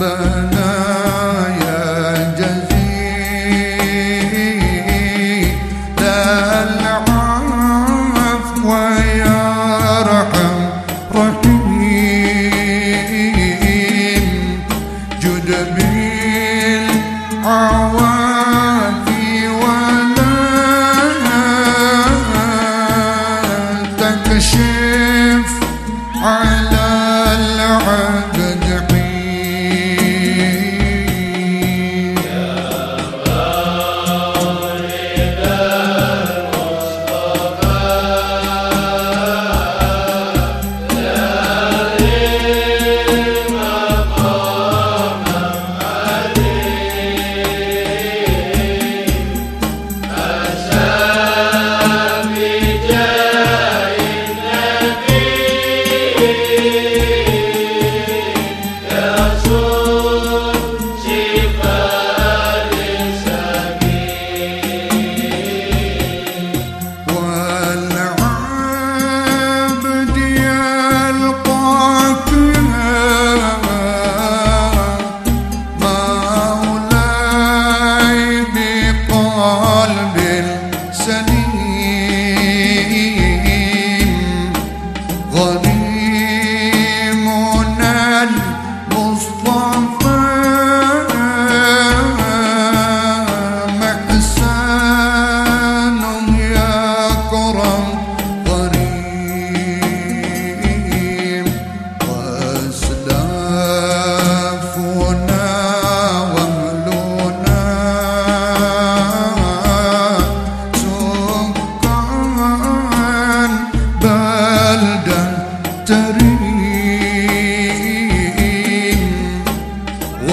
ربنا يا جزيل العفو ويا رحم رحيم. جد بالعوافي ولا تكشف على العذاب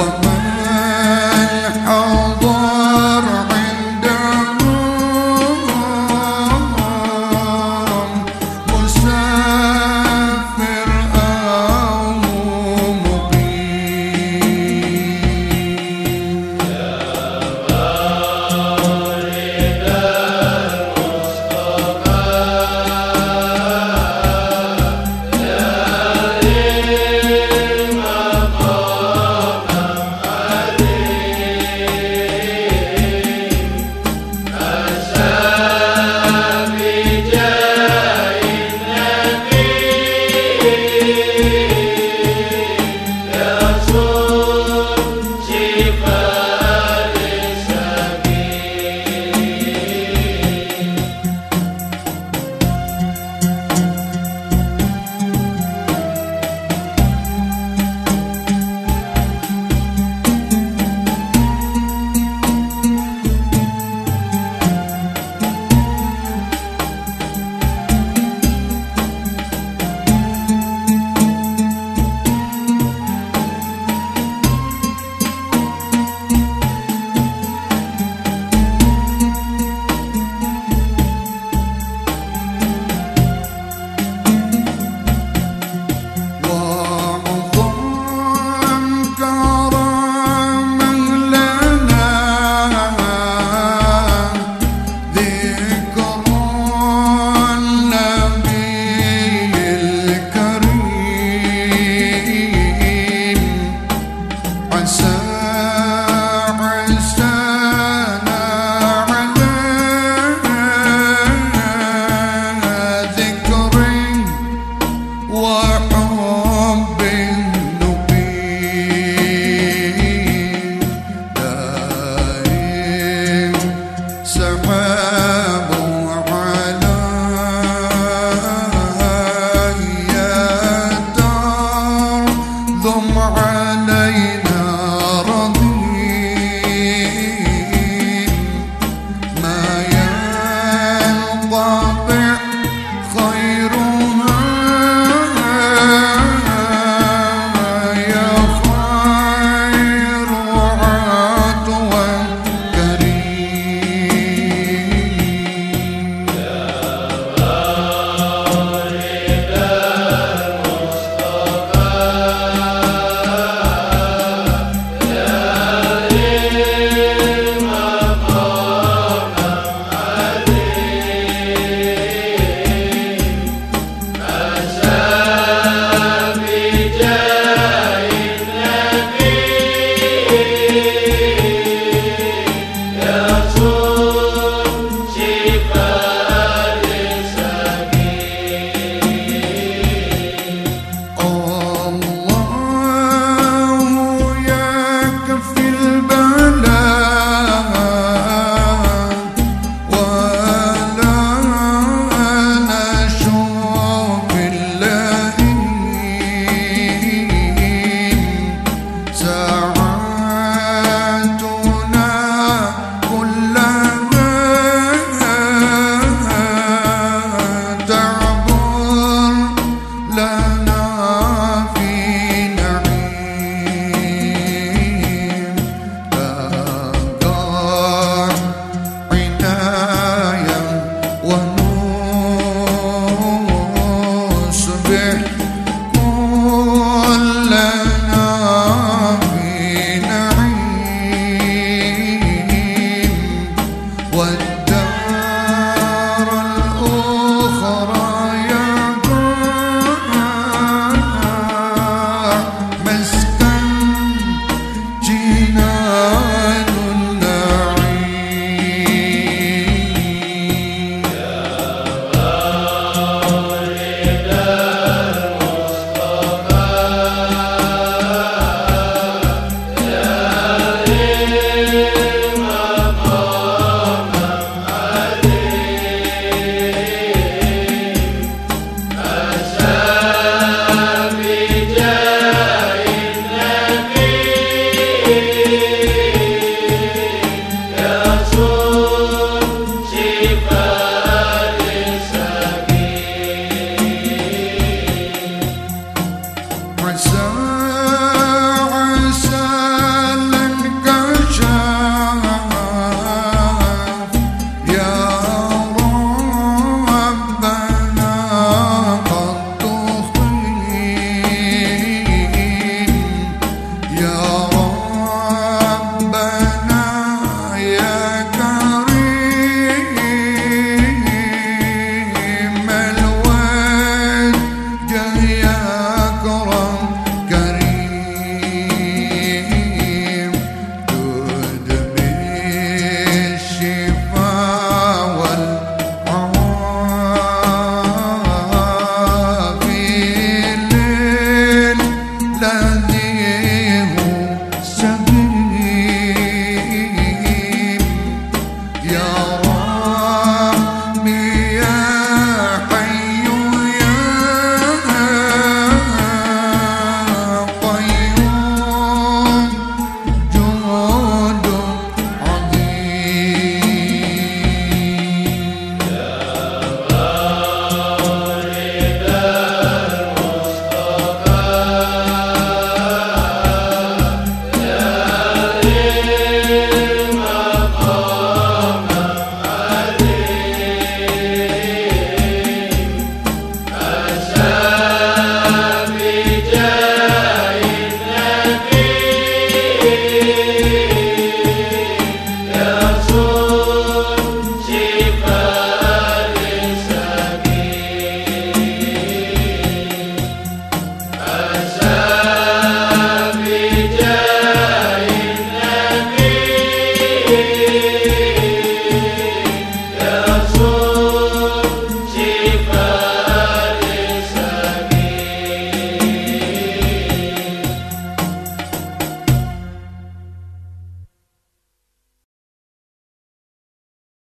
agua.